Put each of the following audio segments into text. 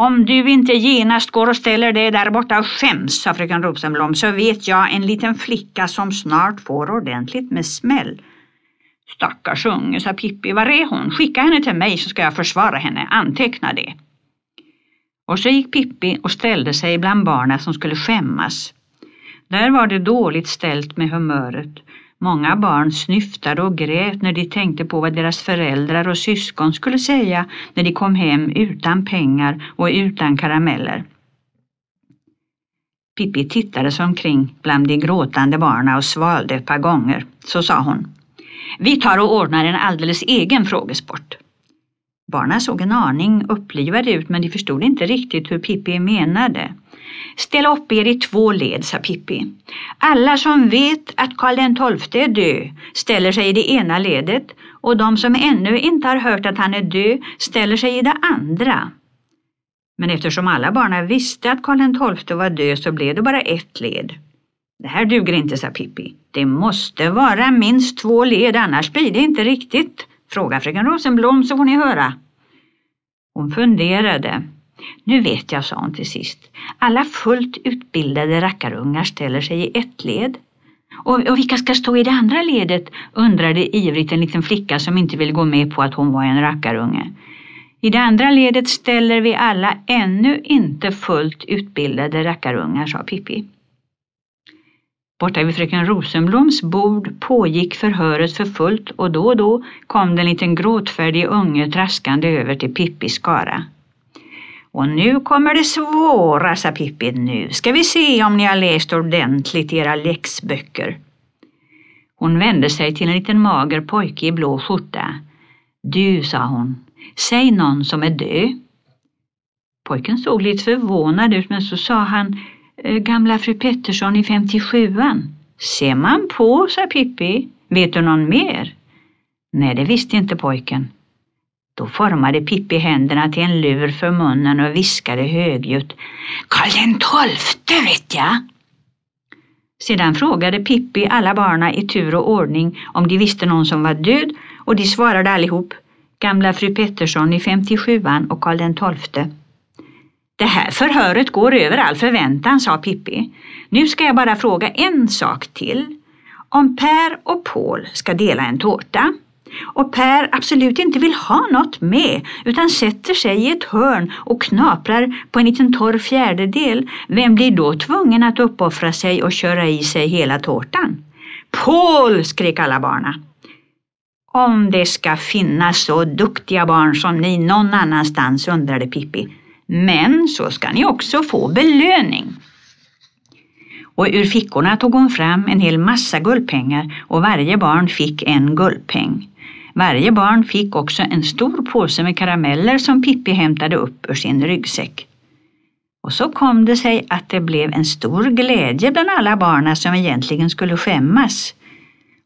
Om du inte genast går och ställer dig där borta och skäms, sa fröken Rosenblom, så vet jag en liten flicka som snart får ordentligt med smäll. Stackars unge, sa Pippi, var är hon? Skicka henne till mig så ska jag försvara henne, anteckna det. Och så gick Pippi och ställde sig bland barnen som skulle skämmas. Där var det dåligt ställt med humöret. Många barn snyftade och grät när de tänkte på vad deras föräldrar och syskon skulle säga när de kom hem utan pengar och utan karameller. Pippi tittade sig omkring bland de gråtande barnen och svalde ett par gånger. Så sa hon. Vi tar och ordnar en alldeles egen frågesport. Barnen såg en aning upplivade ut men de förstod inte riktigt hur Pippi menade. Ställ upp er i två led, sa Pippi. Alla som vet att Karl XII är död ställer sig i det ena ledet och de som ännu inte har hört att han är död ställer sig i det andra. Men eftersom alla barnen visste att Karl XII var död så blev det bara ett led. Det här duger inte, sa Pippi. Det måste vara minst två led, annars blir det inte riktigt. Fråga fröken Rosenblom så får ni höra. Hon funderade. Nu vet jag, sa hon till sist. Alla fullt utbildade rackarungar ställer sig i ett led. Och, och vilka ska stå i det andra ledet? undrade ivrigt en liten flicka som inte ville gå med på att hon var en rackarunge. I det andra ledet ställer vi alla ännu inte fullt utbildade rackarungar, sa Pippi. Borta vid fröken Rosenbloms bord pågick förhöret för fullt och då och då kom det en liten gråtfärdig unge traskande över till Pippis skara. Och nu kommer det svåra, sa Pippi. Nu ska vi se om ni har läst ordentligt i era läxböcker. Hon vände sig till en liten mager pojke i blå skjorta. Du, sa hon, säg någon som är död. Pojken såg lite förvånad ut men så sa han Eh, gamla fru Pettersson i 57an. Ser man på, sa Pippi. Vet du någon mer? Nej, det visste inte pojken. Då formade Pippi händerna till en lur för munnen och viskade högljutt. Karl den tolfte vet jag. Sedan frågade Pippi alla barna i tur och ordning om de visste någon som var död och de svarade allihop. Gamla fru Pettersson i 57an och Karl den tolfte. Det här förhöret går över all förväntan, sa Pippi. Nu ska jag bara fråga en sak till. Om Per och Paul ska dela en tårta och Per absolut inte vill ha något med utan sätter sig i ett hörn och knaprar på en liten torr fjärdedel, vem blir då tvungen att uppoffra sig och köra i sig hela tårtan? Paul, skrek alla barna. Om det ska finnas så duktiga barn som ni någon annanstans, undrade Pippi. Men så ska ni också få belöning. Och ur fickorna tog hon fram en hel massa guldpengar och varje barn fick en guldpeng. Varje barn fick också en stor påse med karameller som Pippi hämtade upp ur sin ryggsäck. Och så kom det sig att det blev en stor glädje bland alla barna som egentligen skulle skämmas.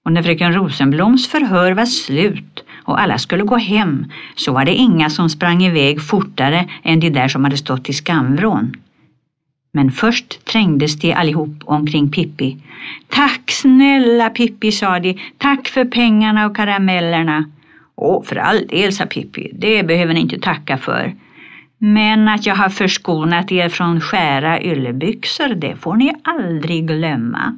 Och när fröken Rosenbloms förhör var slut och alla skulle gå hem så var det inga som sprang iväg fortare än de där som hade stått i skamvrån. Men först trängdes de allihop omkring Pippi. Tack snälla Pippi, sa de. Tack för pengarna och karamellerna. Åh, för all del, sa Pippi. Det behöver ni inte tacka för. Men att jag har förskonat er från skära yllebyxor, det får ni aldrig glömma.